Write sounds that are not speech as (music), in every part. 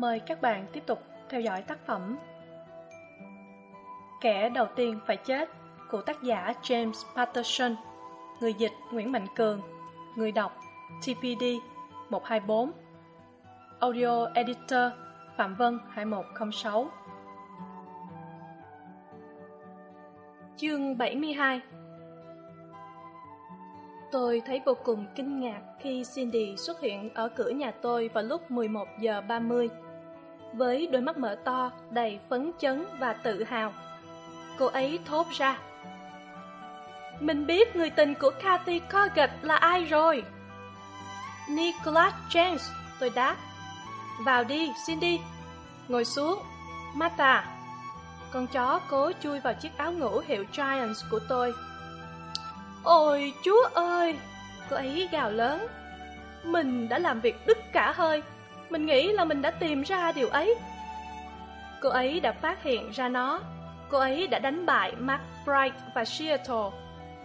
Mời các bạn tiếp tục theo dõi tác phẩm Kẻ đầu tiên phải chết của tác giả James Patterson, Người dịch Nguyễn Mạnh Cường, Người đọc TPD 124 Audio Editor Phạm Vân 2106 Chương 72 Tôi thấy vô cùng kinh ngạc khi Cindy xuất hiện ở cửa nhà tôi vào lúc 11 giờ 30 với đôi mắt mở to đầy phấn chấn và tự hào. Cô ấy thốt ra Mình biết người tình của Kathy Corgett là ai rồi. Nicholas James, tôi đáp. Vào đi, Cindy. Ngồi xuống Martha. Con chó cố chui vào chiếc áo ngủ hiệu Giants của tôi. Ôi chúa ơi! Cô ấy gào lớn. Mình đã làm việc đứt cả hơi mình nghĩ là mình đã tìm ra điều ấy. Cô ấy đã phát hiện ra nó. Cô ấy đã đánh bại Mark Bright và Seattle.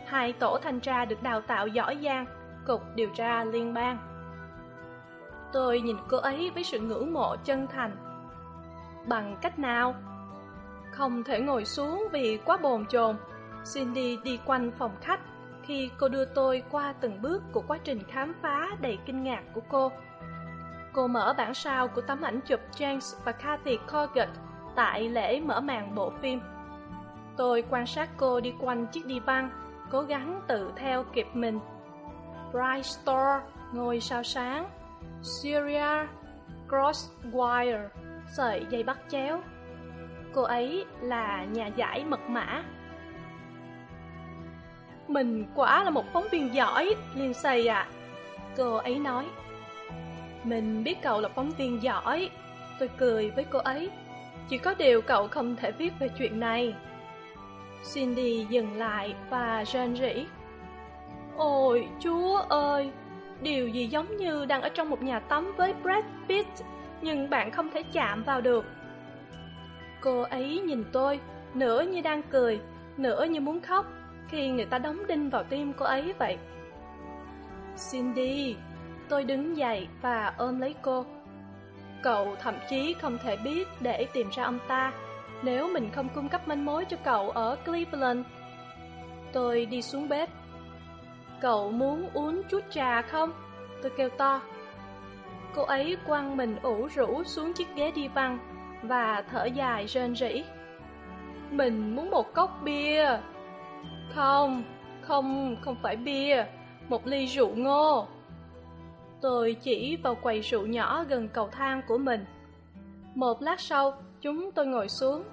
Hai tổ thanh tra được đào tạo giỏi giang, Cục điều tra liên bang. Tôi nhìn cô ấy với sự ngưỡng mộ chân thành. Bằng cách nào? Không thể ngồi xuống vì quá bồn chồn. Cindy đi quanh phòng khách khi cô đưa tôi qua từng bước của quá trình khám phá đầy kinh ngạc của cô. Cô mở bản sao của tấm ảnh chụp James và Kathy Corgett tại lễ mở màn bộ phim. Tôi quan sát cô đi quanh chiếc đi văn, cố gắng tự theo kịp mình. Bright Star, ngôi sao sáng, Syria, Crosswire, sợi dây bắt chéo. Cô ấy là nhà giải mật mã mình quả là một phóng viên giỏi, Lindsay ạ. À. Cô ấy nói. Mình biết cậu là phóng viên giỏi. Tôi cười với cô ấy. Chỉ có điều cậu không thể viết về chuyện này. Cindy dừng lại và rên rỉ. Ôi, chúa ơi! Điều gì giống như đang ở trong một nhà tắm với Brad Pitt, nhưng bạn không thể chạm vào được. Cô ấy nhìn tôi, nửa như đang cười, nửa như muốn khóc khi người ta đóng đinh vào tim cô ấy vậy. Cindy, tôi đứng dậy và ôm lấy cô. Cậu thậm chí không thể biết để tìm ra ông ta nếu mình không cung cấp manh mối cho cậu ở Cleveland. Tôi đi xuống bếp. Cậu muốn uống chút trà không? Tôi kêu to. Cô ấy quăng mình ủ rũ xuống chiếc ghế đi văn và thở dài rên rỉ. Mình muốn một cốc bia. Không, không, không phải bia, một ly rượu ngô. Tôi chỉ vào quầy rượu nhỏ gần cầu thang của mình. Một lát sau, chúng tôi ngồi xuống.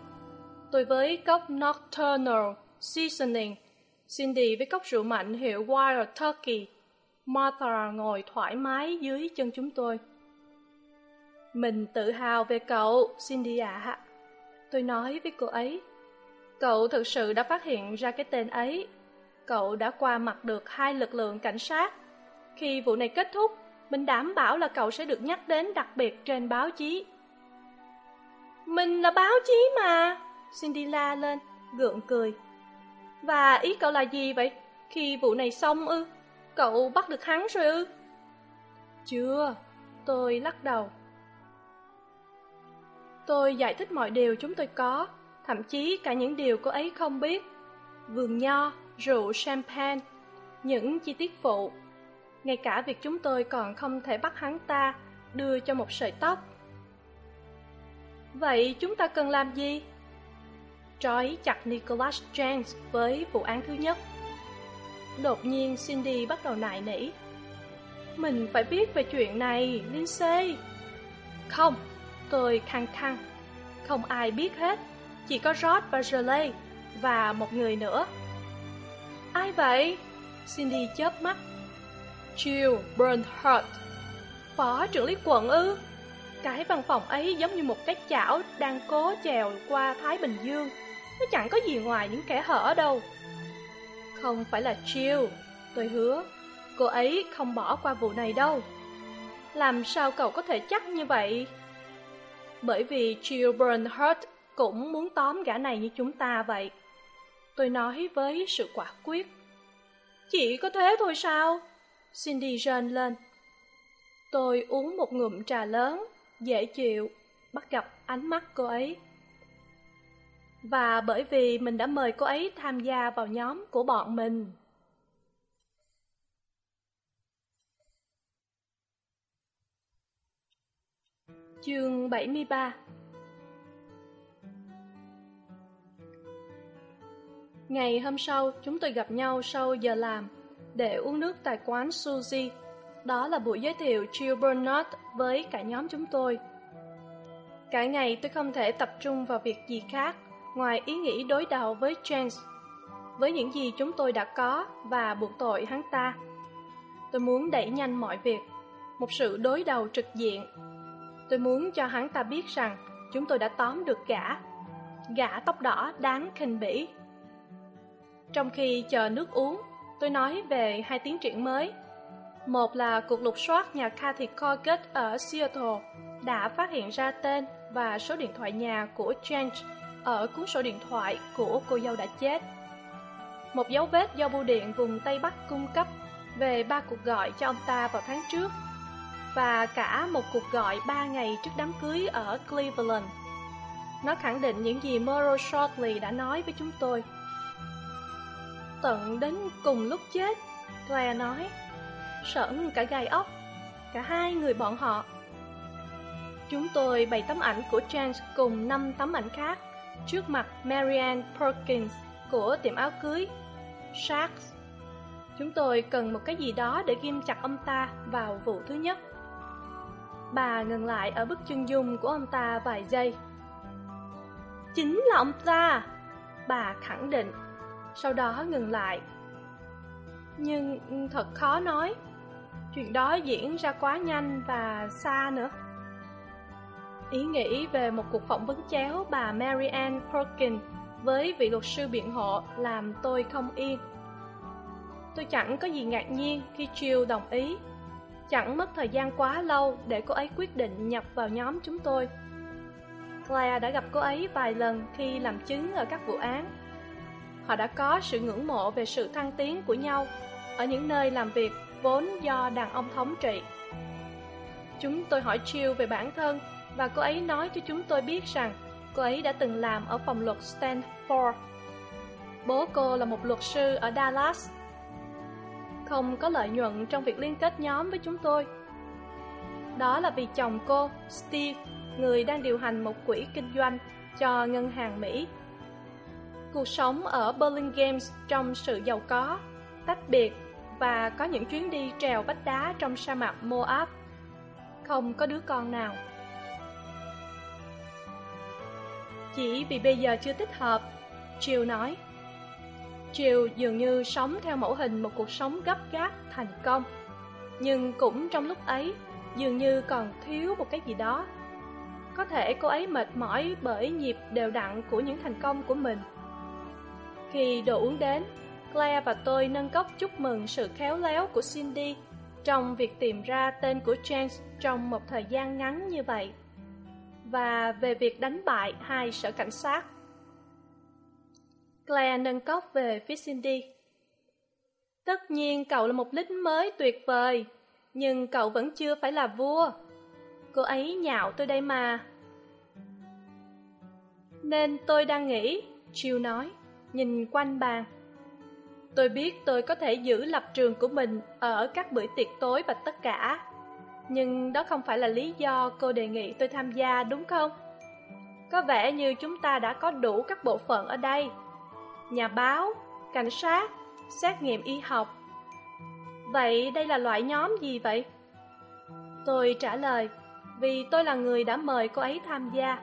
Tôi với cốc Nocturnal Seasoning, Cindy với cốc rượu mạnh hiệu Wild Turkey. Martha ngồi thoải mái dưới chân chúng tôi. Mình tự hào về cậu, Cindy ạ. Tôi nói với cô ấy. Cậu thực sự đã phát hiện ra cái tên ấy. Cậu đã qua mặt được hai lực lượng cảnh sát. Khi vụ này kết thúc, mình đảm bảo là cậu sẽ được nhắc đến đặc biệt trên báo chí. Mình là báo chí mà, Cindy la lên, gượng cười. Và ý cậu là gì vậy? Khi vụ này xong ư? Cậu bắt được hắn rồi ư? Chưa, tôi lắc đầu. Tôi giải thích mọi điều chúng tôi có, thậm chí cả những điều cô ấy không biết. Vườn nho, rượu champagne, những chi tiết phụ. Ngay cả việc chúng tôi còn không thể bắt hắn ta đưa cho một sợi tóc. Vậy chúng ta cần làm gì? Trói chặt Nicholas James với vụ án thứ nhất. Đột nhiên Cindy bắt đầu nại nỉ. Mình phải viết về chuyện này, Lindsay. Không, tôi khăng khăng. Không ai biết hết chỉ có Rod và Shirley và một người nữa. Ai vậy? Cindy chớp mắt. Jill Bernhardt, phó trưởng lý quận ư? Cái văn phòng ấy giống như một cái chảo đang cố chèo qua Thái Bình Dương. Nó chẳng có gì ngoài những kẻ hở đâu. Không phải là Jill, tôi hứa. Cô ấy không bỏ qua vụ này đâu. Làm sao cậu có thể chắc như vậy? Bởi vì Jill Bernhardt cũng muốn tóm gã này như chúng ta vậy. Tôi nói với sự quả quyết. Chỉ có thế thôi sao? Cindy rên lên. Tôi uống một ngụm trà lớn, dễ chịu, bắt gặp ánh mắt cô ấy. Và bởi vì mình đã mời cô ấy tham gia vào nhóm của bọn mình. Chương bảy mươi ba. Ngày hôm sau chúng tôi gặp nhau sau giờ làm để uống nước tại quán suzy đó là buổi giới thiệu Jill Bernard với cả nhóm chúng tôi. Cả ngày tôi không thể tập trung vào việc gì khác ngoài ý nghĩ đối đầu với James, với những gì chúng tôi đã có và buộc tội hắn ta. Tôi muốn đẩy nhanh mọi việc, một sự đối đầu trực diện. Tôi muốn cho hắn ta biết rằng chúng tôi đã tóm được gã, gã tóc đỏ đáng khinh bỉ. Trong khi chờ nước uống, tôi nói về hai tiến triển mới một là cuộc lục soát nhà Cathy Corgett ở Seattle đã phát hiện ra tên và số điện thoại nhà của Change ở cuốn sổ điện thoại của cô dâu đã chết. Một dấu vết do bưu điện vùng Tây Bắc cung cấp về ba cuộc gọi cho ông ta vào tháng trước và cả một cuộc gọi ba ngày trước đám cưới ở Cleveland. Nó khẳng định những gì Murrow Shortley đã nói với chúng tôi. Tận đến cùng lúc chết, Claire nói, sởn cả gai ốc cả hai người bọn họ. Chúng tôi bày tấm ảnh của James cùng năm tấm ảnh khác trước mặt marianne perkins của tiệm áo cưới sharks. Chúng tôi cần một cái gì đó để ghim chặt ông ta vào vụ thứ nhất. Bà ngừng lại ở bức chân dung của ông ta vài giây. Chính là ông ta! Bà khẳng định sau đó ngừng lại. Nhưng thật khó nói, chuyện đó diễn ra quá nhanh và xa nữa. Ý nghĩ về một cuộc phỏng vấn chéo bà mary ann perkins với vị luật sư biện hộ làm tôi không yên. Tôi chẳng có gì ngạc nhiên khi jill đồng ý. Chẳng mất thời gian quá lâu để cô ấy quyết định nhập vào nhóm chúng tôi. Claire đã gặp cô ấy vài lần khi làm chứng ở các vụ án họ đã có sự ngưỡng mộ về sự thăng tiến của nhau. Ở những nơi làm việc vốn do đàn ông thống trị. Chúng tôi hỏi Jill về bản thân và cô ấy nói cho chúng tôi biết rằng cô ấy đã từng làm ở phòng luật stanford. Bố cô là một luật sư ở dallas. Không có lợi nhuận trong việc liên kết nhóm với chúng tôi. Đó là vì chồng cô, steve, người đang điều hành một quỹ kinh doanh cho ngân hàng mỹ cuộc sống ở burlingame trong sự giàu có, tách biệt và có những chuyến đi trèo vách đá trong sa mạc moab. Không có đứa con nào. Chỉ vì bây giờ chưa thích hợp triều nói. Triều dường như sống theo mẫu hình một cuộc sống gấp gáp thành công. Nhưng cũng trong lúc ấy, dường như còn thiếu một cái gì đó. Có thể cô ấy mệt mỏi bởi nhịp đều đặn của những thành công của mình khi đồ uống đến, claire và tôi nâng cốc chúc mừng sự khéo léo của cindy trong việc tìm ra tên của james trong một thời gian ngắn như vậy. Và về việc đánh bại hai sở cảnh sát. Claire nâng cốc về phía cindy. Tất nhiên cậu là một lính mới tuyệt vời, nhưng cậu vẫn chưa phải là vua. Cô ấy nhạo tôi đây mà. Nên tôi đang nghĩ chiêu nói nhìn quanh bàn tôi biết tôi có thể giữ lập trường của mình ở các bữa tiệc tối và tất cả, nhưng đó không phải là lý do cô đề nghị tôi tham gia, đúng không? Có vẻ như chúng ta đã có đủ các bộ phận ở đây. Nhà báo, cảnh sát, xét nghiệm y học. Vậy đây là loại nhóm gì vậy? Tôi trả lời, vì tôi là người đã mời cô ấy tham gia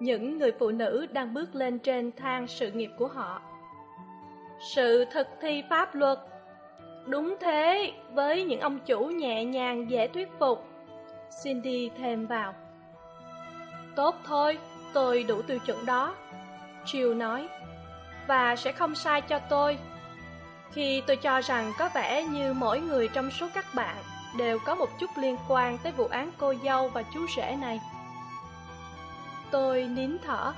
những người phụ nữ đang bước lên trên thang sự nghiệp của họ. Sự thực thi pháp luật. Đúng thế, với những ông chủ nhẹ nhàng, dễ thuyết phục. Cindy thêm vào. Tốt thôi, tôi đủ tiêu chuẩn đó. Jill nói, và sẽ không sai cho tôi. Khi tôi cho rằng có vẻ như mỗi người trong số các bạn đều có một chút liên quan tới vụ án cô dâu và chú rể này tôi nín thở.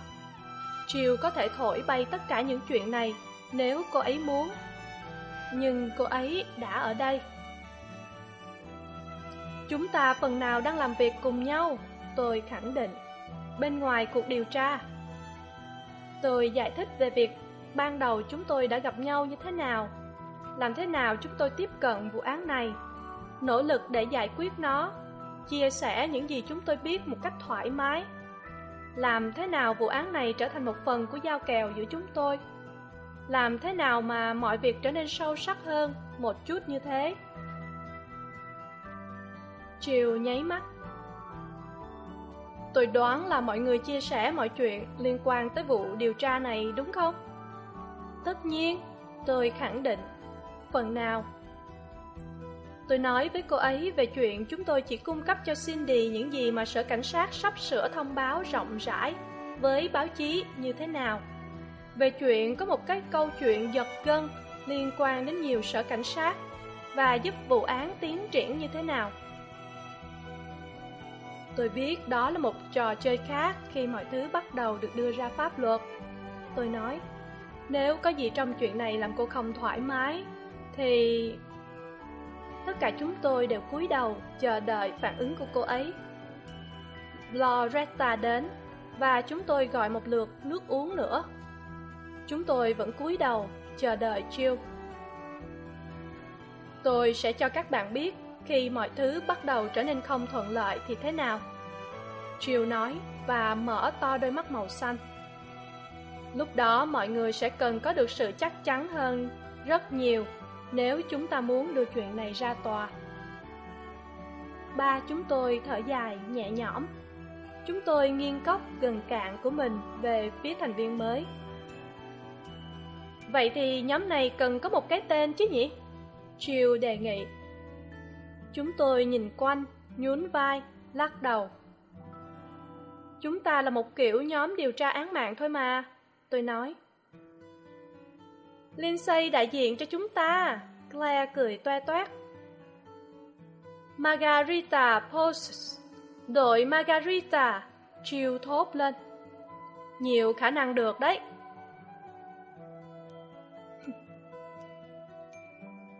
Triều có thể thổi bay tất cả những chuyện này nếu cô ấy muốn. Nhưng cô ấy đã ở đây. Chúng ta phần nào đang làm việc cùng nhau? Tôi khẳng định. Bên ngoài cuộc điều tra. Tôi giải thích về việc ban đầu chúng tôi đã gặp nhau như thế nào. Làm thế nào chúng tôi tiếp cận vụ án này? Nỗ lực để giải quyết nó. Chia sẻ những gì chúng tôi biết một cách thoải mái làm thế nào vụ án này trở thành một phần của giao kèo giữa chúng tôi? Làm thế nào mà mọi việc trở nên sâu sắc hơn một chút như thế? Chiều nháy mắt. Tôi đoán là mọi người chia sẻ mọi chuyện liên quan tới vụ điều tra này đúng không? Tất nhiên, tôi khẳng định. Phần nào? Tôi nói với cô ấy về chuyện chúng tôi chỉ cung cấp cho cindy những gì mà sở cảnh sát sắp sửa thông báo rộng rãi với báo chí như thế nào. Về chuyện có một cái câu chuyện giật gân liên quan đến nhiều sở cảnh sát và giúp vụ án tiến triển như thế nào. Tôi biết đó là một trò chơi khác khi mọi thứ bắt đầu được đưa ra pháp luật. Tôi nói, nếu có gì trong chuyện này làm cô không thoải mái, thì tất cả chúng tôi đều cúi đầu chờ đợi phản ứng của cô ấy. Loretta đến, và chúng tôi gọi một lượt nước uống nữa. Chúng tôi vẫn cúi đầu chờ đợi Jill. tôi sẽ cho các bạn biết khi mọi thứ bắt đầu trở nên không thuận lợi thì thế nào. Jill nói và mở to đôi mắt màu xanh. Lúc đó mọi người sẽ cần có được sự chắc chắn hơn rất nhiều nếu chúng ta muốn đưa chuyện này ra tòa, ba chúng tôi thở dài nhẹ nhõm. Chúng tôi nghiêng cốc gần cạn của mình về phía thành viên mới. Vậy thì nhóm này cần có một cái tên chứ nhỉ? Chiều đề nghị. Chúng tôi nhìn quanh, nhún vai, lắc đầu. Chúng ta là một kiểu nhóm điều tra án mạng thôi mà, tôi nói lindsay đại diện cho chúng ta. Claire cười toe toét. Margarita posts. Đội margarita chiều thốt lên. Nhiều khả năng được đấy. (laughs)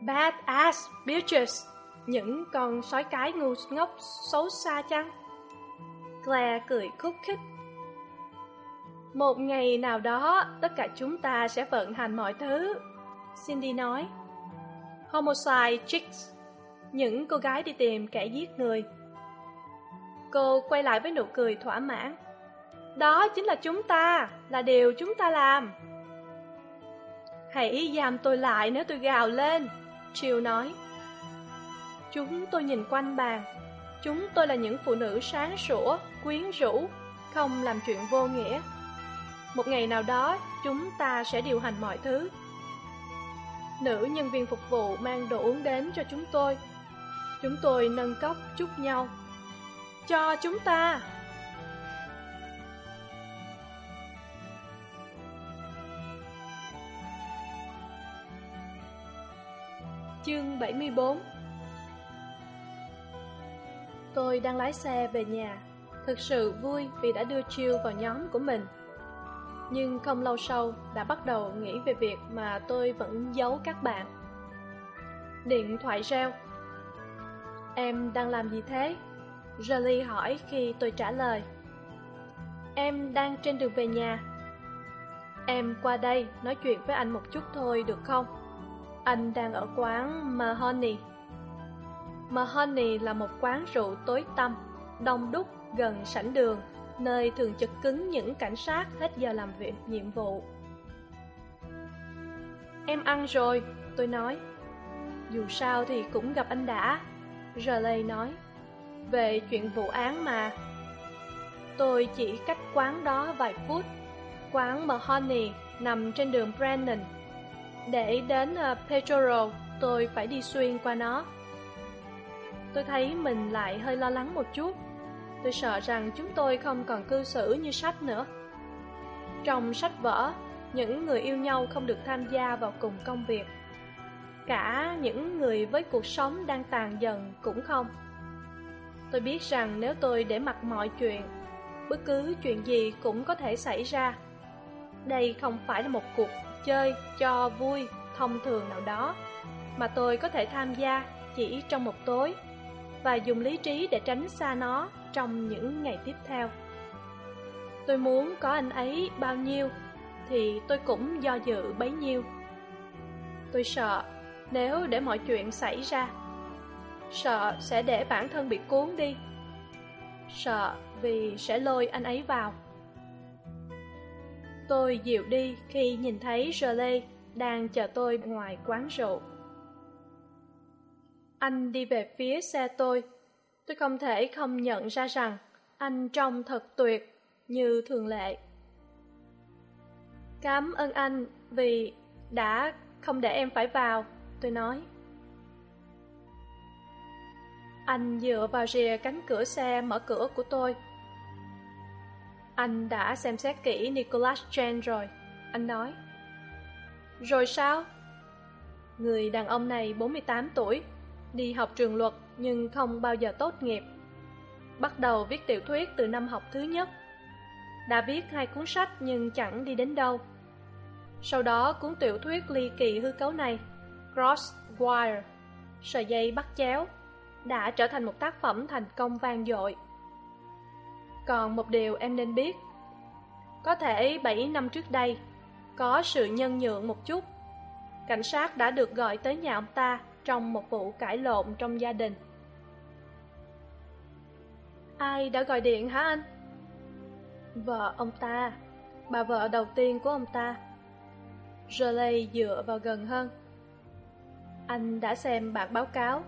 Bad ass bitches. Những con sói cái ngu ngốc xấu xa chăng? Claire cười khúc khích một ngày nào đó, tất cả chúng ta sẽ vận hành mọi thứ. Cindy nói. Homicide chicks. Những cô gái đi tìm kẻ giết người. Cô quay lại với nụ cười thỏa mãn. Đó chính là chúng ta, là điều chúng ta làm. Hãy giam tôi lại nếu tôi gào lên triều nói. Chúng tôi nhìn quanh bàn. Chúng tôi là những phụ nữ sáng sủa, quyến rũ, không làm chuyện vô nghĩa một ngày nào đó, chúng ta sẽ điều hành mọi thứ. Nữ nhân viên phục vụ mang đồ uống đến cho chúng tôi. Chúng tôi nâng cốc chúc nhau. Cho chúng ta! Chương bảy mươi bốn. Tôi đang lái xe về nhà. Thực sự vui vì đã đưa chiêu vào nhóm của mình nhưng không lâu sau đã bắt đầu nghĩ về việc mà tôi vẫn giấu các bạn. Điện thoại reo. Em đang làm gì thế? Jolie hỏi khi tôi trả lời. Em đang trên đường về nhà. Em qua đây nói chuyện với anh một chút thôi được không? Anh đang ở quán mahoney. Mahoney là một quán rượu tối tăm, đông đúc, gần sảnh đường nơi thường chật cứng những cảnh sát hết giờ làm việc nhiệm vụ. Em ăn rồi tôi nói. Dù sao thì cũng gặp anh đã Raleigh nói. Về chuyện vụ án mà tôi chỉ cách quán đó vài phút. Quán mahoney nằm trên đường brennan. Để đến ờ, uh, petro tôi phải đi xuyên qua nó. Tôi thấy mình lại hơi lo lắng một chút tôi sợ rằng chúng tôi không còn cư xử như sách nữa. Trong sách vở, những người yêu nhau không được tham gia vào cùng công việc. Cả những người với cuộc sống đang tàn dần cũng không. Tôi biết rằng nếu tôi để mặc mọi chuyện, bất cứ chuyện gì cũng có thể xảy ra. Đây không phải là một cuộc chơi cho vui thông thường nào đó, mà tôi có thể tham gia chỉ trong một tối và dùng lý trí để tránh xa nó trong những ngày tiếp theo. Tôi muốn có anh ấy bao nhiêu thì tôi cũng do dự bấy nhiêu. Tôi sợ nếu để mọi chuyện xảy ra, sợ sẽ để bản thân bị cuốn đi, sợ vì sẽ lôi anh ấy vào. Tôi dịu đi khi nhìn thấy Jolie đang chờ tôi ngoài quán rượu. Anh đi về phía xe tôi tôi không thể không nhận ra rằng anh trông thật tuyệt như thường lệ. Cảm ơn anh vì đã không để em phải vào, tôi nói. Anh dựa vào rìa cánh cửa xe mở cửa của tôi. Anh đã xem xét kỹ nicholas chen rồi, anh nói. Rồi sao? Người đàn ông này bốn mươi tám tuổi, đi học trường luật nhưng không bao giờ tốt nghiệp. Bắt đầu viết tiểu thuyết từ năm học thứ nhất. Đã viết hai cuốn sách nhưng chẳng đi đến đâu. Sau đó cuốn tiểu thuyết ly kỳ hư cấu này, cross wire, sợi dây bắt chéo, đã trở thành một tác phẩm thành công vang dội. Còn một điều em nên biết, có thể bảy năm trước đây, có sự nhân nhượng một chút. Cảnh sát đã được gọi tới nhà ông ta trong một vụ cãi lộn trong gia đình ai đã gọi điện hả anh? Vợ ông ta. Bà vợ đầu tiên của ông ta. Jolie dựa vào gần hơn. Anh đã xem bản báo cáo.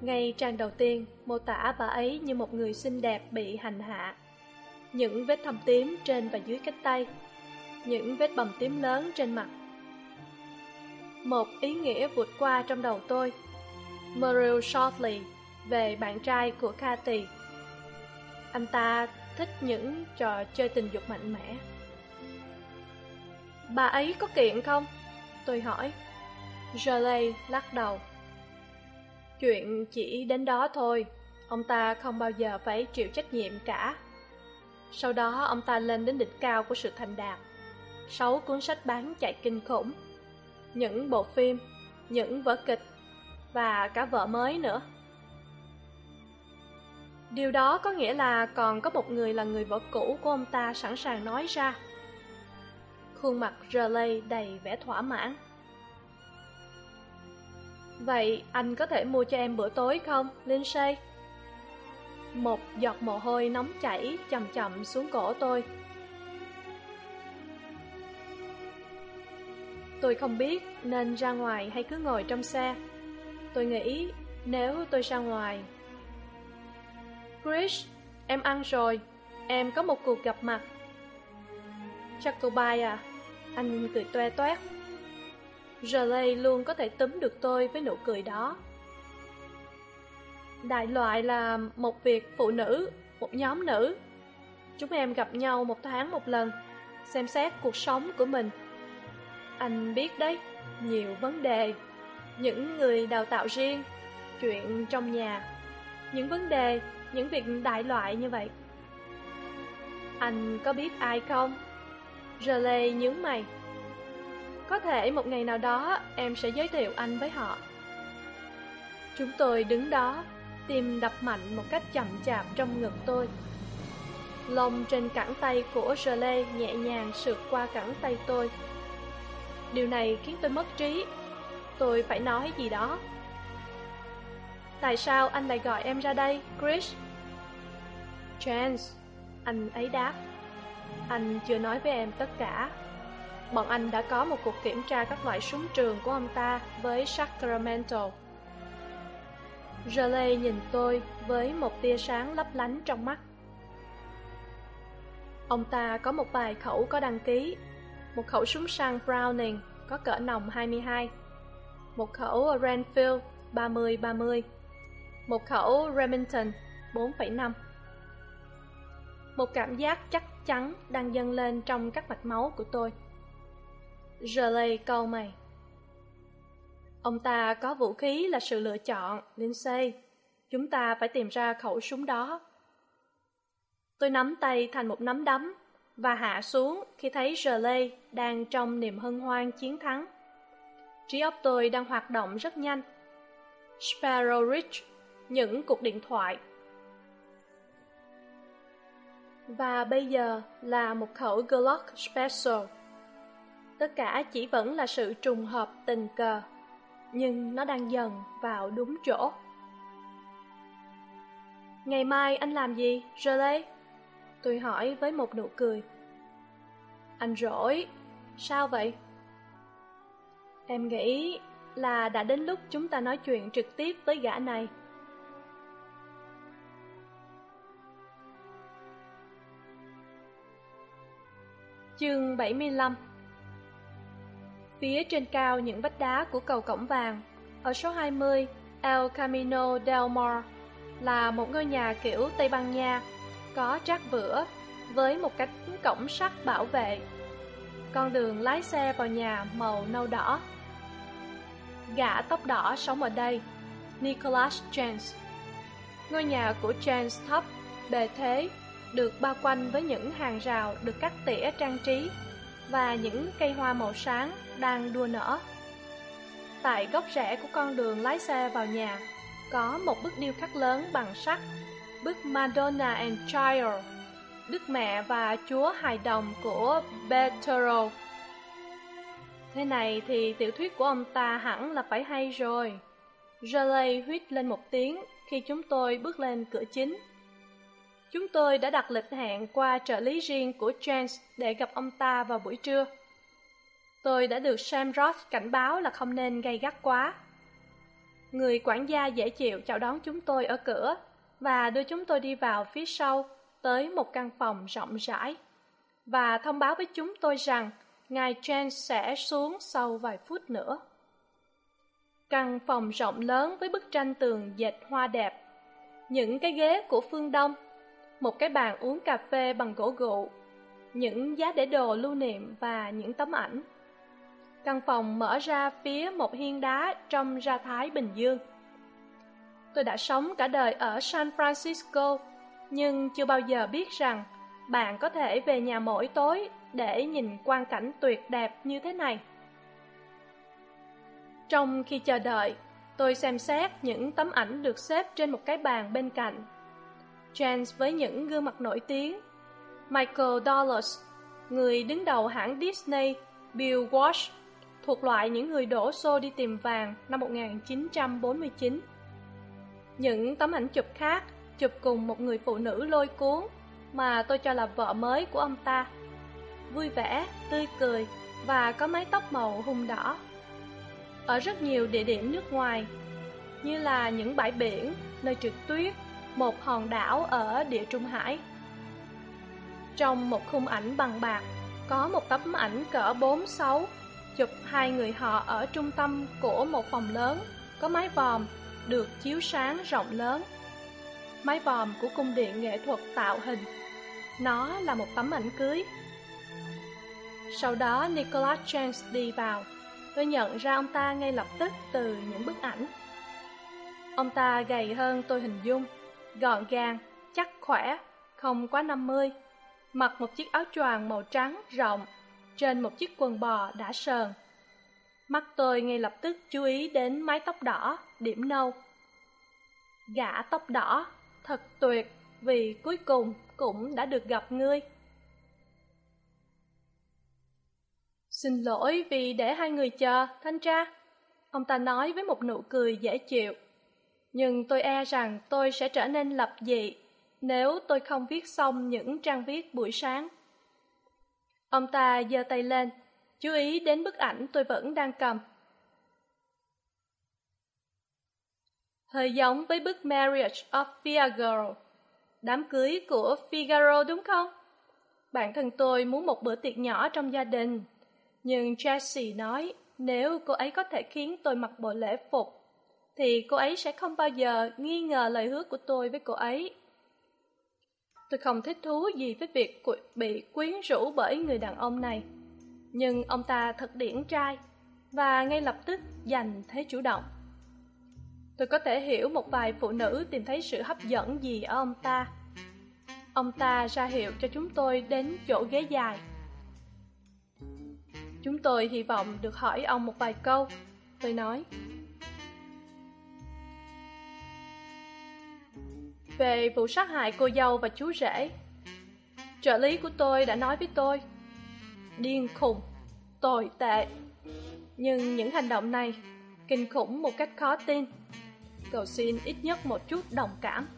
Ngay trang đầu tiên, mô tả bà ấy như một người xinh đẹp bị hành hạ. Những vết thâm tím trên và dưới cánh tay. Những vết bầm tím lớn trên mặt. Một ý nghĩa vượt qua trong đầu tôi. Muriel Shortley, về bạn trai của Cathy anh ta thích những trò chơi tình dục mạnh mẽ. Bà ấy có kiện không? Tôi hỏi. Jolie lắc đầu. Chuyện chỉ đến đó thôi. Ông ta không bao giờ phải chịu trách nhiệm cả. Sau đó, ông ta lên đến đỉnh cao của sự thành đạt. Sáu cuốn sách bán chạy kinh khủng. Những bộ phim, những vở kịch và cả vợ mới nữa điều đó có nghĩa là còn có một người là người vợ cũ của ông ta sẵn sàng nói ra. Khuôn mặt Raleigh đầy vẻ thỏa mãn. Vậy anh có thể mua cho em bữa tối không, lindsay? Một giọt mồ hôi nóng chảy chậm chậm xuống cổ tôi. Tôi không biết nên ra ngoài hay cứ ngồi trong xe. Tôi nghĩ nếu tôi ra ngoài chris, em ăn rồi. Em có một cuộc gặp mặt. Jacobite à anh cười toe toét. Raleigh luôn có thể túm được tôi với nụ cười đó. Đại loại là một việc phụ nữ, một nhóm nữ. Chúng em gặp nhau một tháng một lần, xem xét cuộc sống của mình. Anh biết đấy, nhiều vấn đề. Những người đào tạo riêng, chuyện trong nhà. Những vấn đề những việc đại loại như vậy. Anh có biết ai không? Rờ nhướng mày. Có thể một ngày nào đó em sẽ giới thiệu anh với họ. Chúng tôi đứng đó, tim đập mạnh một cách chậm chạp trong ngực tôi. Lông trên cẳng tay của rờ nhẹ nhàng sượt qua cẳng tay tôi. Điều này khiến tôi mất trí. Tôi phải nói gì đó tại sao anh lại gọi em ra đây, chris? Chance, anh ấy đáp. Anh chưa nói với em tất cả. Bọn anh đã có một cuộc kiểm tra các loại súng trường của ông ta với sacramento. Raleigh nhìn tôi với một tia sáng lấp lánh trong mắt. Ông ta có một vài khẩu có đăng ký, một khẩu súng săn browning có cỡ nòng 22 một khẩu renfield 30-30 một khẩu remington 4,5 một cảm giác chắc chắn đang dâng lên trong các mạch máu của tôi. Jolie câu mày. Ông ta có vũ khí là sự lựa chọn lindsay. Chúng ta phải tìm ra khẩu súng đó. Tôi nắm tay thành một nắm đấm và hạ xuống khi thấy Jolie đang trong niềm hân hoan chiến thắng. Trí óc tôi đang hoạt động rất nhanh. Sparrow ridge những cuộc điện thoại. Và bây giờ là một khẩu glock special. Tất cả chỉ vẫn là sự trùng hợp tình cờ, nhưng nó đang dần vào đúng chỗ. Ngày mai anh làm gì jolie tôi hỏi với một nụ cười. Anh rỗi, sao vậy? Em nghĩ là đã đến lúc chúng ta nói chuyện trực tiếp với gã này. Chương bảy mươi lăm. Phía trên cao những vách đá của cầu cổng vàng, ở số hai mươi el camino del mar, là một ngôi nhà kiểu tây ban nha, có trát vữa với một cánh cổng sắt bảo vệ. Con đường lái xe vào nhà màu nâu đỏ. Gã tóc đỏ sống ở đây, nicholas james. Ngôi nhà của james thấp bề thế được bao quanh với những hàng rào được cắt tỉa trang trí và những cây hoa màu sáng đang đua nở. Tại góc rẽ của con đường lái xe vào nhà, có một bức điêu khắc lớn bằng sắt, bức madonna and child, đức mẹ và chúa hài đồng của Bettero. thế này thì tiểu thuyết của ông ta hẳn là phải hay rồi. Raleigh huyết lên một tiếng khi chúng tôi bước lên cửa chính chúng tôi đã đặt lịch hẹn qua trợ lý riêng của James để gặp ông ta vào buổi trưa. Tôi đã được sam ross cảnh báo là không nên gây gắt quá. Người quản gia dễ chịu chào đón chúng tôi ở cửa và đưa chúng tôi đi vào phía sau tới một căn phòng rộng rãi và thông báo với chúng tôi rằng ngài James sẽ xuống sau vài phút nữa. Căn phòng rộng lớn với bức tranh tường dệt hoa đẹp. Những cái ghế của phương đông một cái bàn uống cà phê bằng gỗ gụ, những giá để đồ lưu niệm và những tấm ảnh. Căn phòng mở ra phía một hiên đá trong ra thái bình dương. Tôi đã sống cả đời ở san francisco, nhưng chưa bao giờ biết rằng bạn có thể về nhà mỗi tối để nhìn quang cảnh tuyệt đẹp như thế này. Trong khi chờ đợi, tôi xem xét những tấm ảnh được xếp trên một cái bàn bên cạnh. Chance với những gương mặt nổi tiếng michael Douglas, người đứng đầu hãng disney bill walsh thuộc loại những người đổ xô đi tìm vàng năm 1949. Những tấm ảnh chụp khác chụp cùng một người phụ nữ lôi cuốn mà tôi cho là vợ mới của ông ta. Vui vẻ, tươi cười và có mái tóc màu hung đỏ. Ở rất nhiều địa điểm nước ngoài, như là những bãi biển, nơi trượt tuyết, một hòn đảo ở địa Trung Hải. Trong một khung ảnh bằng bạc, có một tấm ảnh cỡ bốn sáu chụp hai người họ ở trung tâm của một phòng lớn có mái vòm được chiếu sáng rộng lớn. Mái vòm của cung điện nghệ thuật tạo hình nó là một tấm ảnh cưới. Sau đó nicholas james đi vào tôi nhận ra ông ta ngay lập tức từ những bức ảnh. Ông ta gầy hơn tôi hình dung gọn gàng, chắc khỏe, không quá năm mươi. Mặc một chiếc áo choàng màu trắng rộng, trên một chiếc quần bò đã sờn. Mắt tôi ngay lập tức chú ý đến mái tóc đỏ, điểm nâu. Gã tóc đỏ, thật tuyệt, vì cuối cùng cũng đã được gặp ngươi. Xin lỗi vì để hai người chờ, thanh tra. Ông ta nói với một nụ cười dễ chịu nhưng tôi e rằng tôi sẽ trở nên lập dị nếu tôi không viết xong những trang viết buổi sáng. Ông ta giơ tay lên, chú ý đến bức ảnh tôi vẫn đang cầm. Hơi giống với bức marriage of figaro đám cưới của figaro đúng không? Bản thân tôi muốn một bữa tiệc nhỏ trong gia đình, nhưng jessie nói nếu cô ấy có thể khiến tôi mặc bộ lễ phục thì cô ấy sẽ không bao giờ nghi ngờ lời hứa của tôi với cô ấy. Tôi không thích thú gì với việc bị quyến rũ bởi người đàn ông này. Nhưng ông ta thật điển trai và ngay lập tức giành thế chủ động. Tôi có thể hiểu một vài phụ nữ tìm thấy sự hấp dẫn gì ở ông ta. Ông ta ra hiệu cho chúng tôi đến chỗ ghế dài. Chúng tôi hy vọng được hỏi ông một vài câu. Tôi nói về vụ sát hại cô dâu và chú rể. Trợ lý của tôi đã nói với tôi, điên khùng, tồi tệ. Nhưng những hành động này kinh khủng một cách khó tin. Cầu xin ít nhất một chút đồng cảm.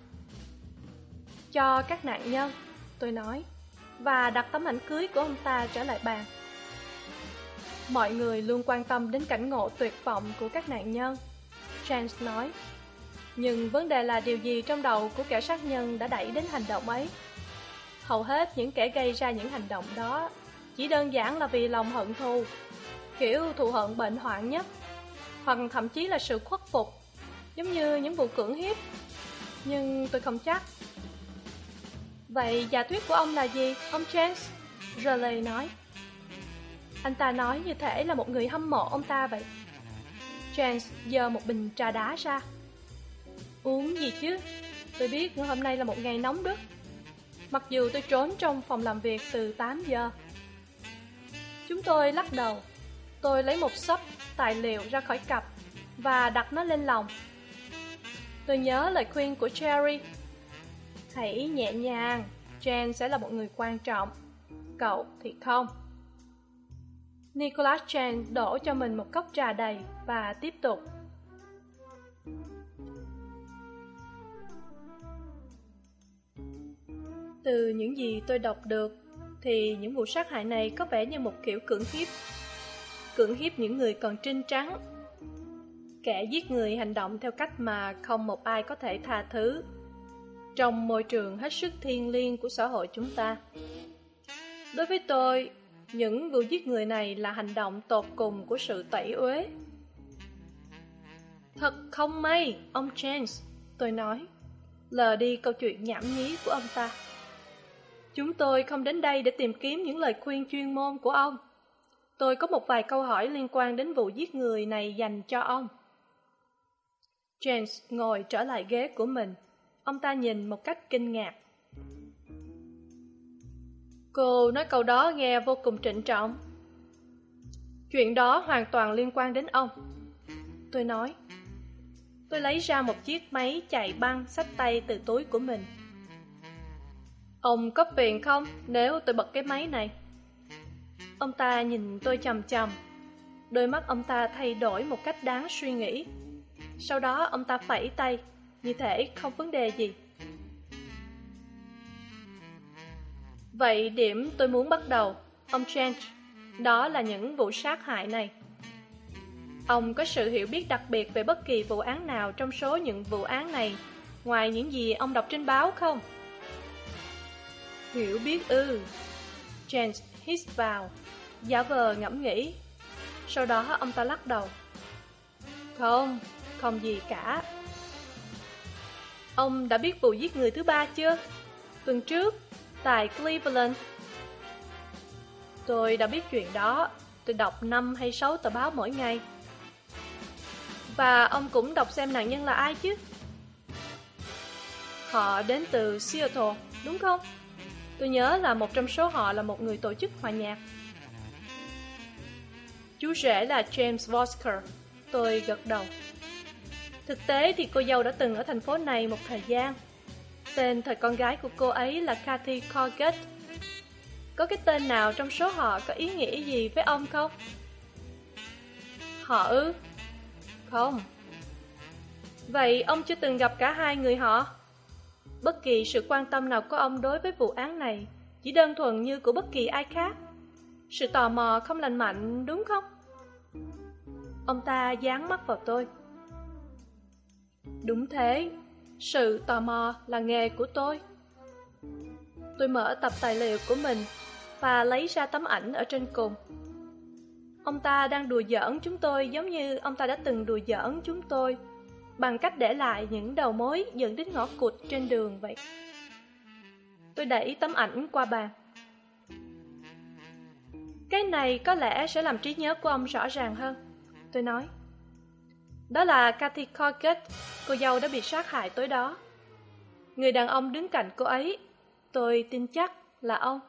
Cho các nạn nhân, tôi nói, và đặt tấm ảnh cưới của ông ta trở lại bàn. Mọi người luôn quan tâm đến cảnh ngộ tuyệt vọng của các nạn nhân, james nói nhưng vấn đề là điều gì trong đầu của kẻ sát nhân đã đẩy đến hành động ấy? Hầu hết những kẻ gây ra những hành động đó chỉ đơn giản là vì lòng hận thù, kiểu thù hận bệnh hoạn nhất, hoặc thậm chí là sự khuất phục, giống như những vụ cưỡng hiếp. Nhưng tôi không chắc. Vậy giả thuyết của ông là gì? Ông James? Raleigh nói. Anh ta nói như thể là một người hâm mộ ông ta vậy. James giơ một bình trà đá ra uống gì chứ? Tôi biết hôm nay là một ngày nóng bức. Mặc dù tôi trốn trong phòng làm việc từ tám giờ. Chúng tôi lắc đầu. Tôi lấy một sấp tài liệu ra khỏi cặp và đặt nó lên lòng. Tôi nhớ lời khuyên của cherry hãy nhẹ nhàng, jen sẽ là một người quan trọng. Cậu thì không. Nicholas chen đổ cho mình một cốc trà đầy và tiếp tục. Từ những gì tôi đọc được, thì những vụ sát hại này có vẻ như một kiểu cưỡng hiếp. Cưỡng hiếp những người còn trinh trắng. Kẻ giết người hành động theo cách mà không một ai có thể tha thứ. Trong môi trường hết sức thiêng liêng của xã hội chúng ta. Đối với tôi, những vụ giết người này là hành động tột cùng của sự tẩy uế. Thật không may, ông james, tôi nói, lờ đi câu chuyện nhảm nhí của ông ta chúng tôi không đến đây để tìm kiếm những lời khuyên chuyên môn của ông. Tôi có một vài câu hỏi liên quan đến vụ giết người này dành cho ông. James ngồi trở lại ghế của mình. Ông ta nhìn một cách kinh ngạc. Cô nói câu đó nghe vô cùng trịnh trọng. Chuyện đó hoàn toàn liên quan đến ông. Tôi nói, tôi lấy ra một chiếc máy chạy băng sách tay từ túi của mình ông có phiền không nếu tôi bật cái máy này? Ông ta nhìn tôi chầm chầm. đôi mắt ông ta thay đổi một cách đáng suy nghĩ. Sau đó ông ta phẩy tay. Như thể không vấn đề gì. Vậy điểm tôi muốn bắt đầu. Ông change đó là những vụ sát hại này. Ông có sự hiểu biết đặc biệt về bất kỳ vụ án nào trong số những vụ án này, ngoài những gì ông đọc trên báo không? Hiểu biết ư. James hít vào. Giả vờ ngẫm nghĩ. Sau đó ông ta lắc đầu. Không không gì cả. Ông đã biết vụ giết người thứ ba chưa? Tuần trước, tại cleveland. Tôi đã biết chuyện đó. Tôi đọc năm hay sáu tờ báo mỗi ngày. Và ông cũng đọc xem nạn nhân là ai chứ? Họ đến từ seattle, đúng không? Tôi nhớ là một trong số họ là một người tổ chức hòa nhạc. Chú rể là james vosker. Tôi gật đầu. Thực tế thì cô dâu đã từng ở thành phố này một thời gian. Tên thời con gái của cô ấy là Kathy corgett. Có cái tên nào trong số họ có ý nghĩa gì với ông không? Họ ư? Không. Vậy ông chưa từng gặp cả hai người họ? Bất kỳ sự quan tâm nào của ông đối với vụ án này, chỉ đơn thuần như của bất kỳ ai khác. Sự tò mò không lành mạnh, đúng không? Ông ta dán mắt vào tôi. Đúng thế, sự tò mò là nghề của tôi. Tôi mở tập tài liệu của mình và lấy ra tấm ảnh ở trên cùng. Ông ta đang đùa giỡn chúng tôi giống như ông ta đã từng đùa giỡn chúng tôi bằng cách để lại những đầu mối dẫn đến ngõ cụt trên đường vậy. Tôi đẩy tấm ảnh qua bàn. Cái này có lẽ sẽ làm trí nhớ của ông rõ ràng hơn, tôi nói. Đó là cathy corgett cô dâu đã bị sát hại tối đó. Người đàn ông đứng cạnh cô ấy, tôi tin chắc là ông.